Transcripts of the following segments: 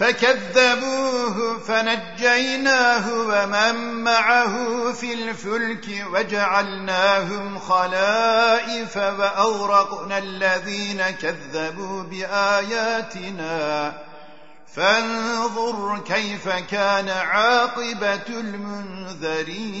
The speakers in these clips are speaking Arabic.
فكذبوه فنجيناه ومن معه في الفلك وجعلناهم خلائف وأورقنا الذين كذبوا بآياتنا. فانظر كيف كان عاقبة المنذرين.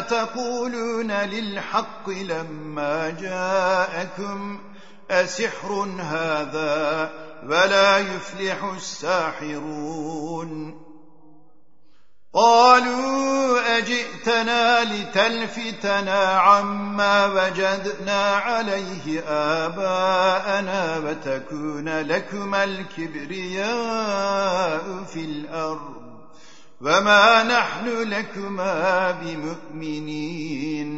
أتقولون للحق لما جاءكم أسحر هذا ولا يفلح الساحرون قالوا أجئتنا لتلفتنا عما وجدنا عليه آباءنا وتكون لكما الكبرياء في الأرض. وما نحن لكما بمؤمنين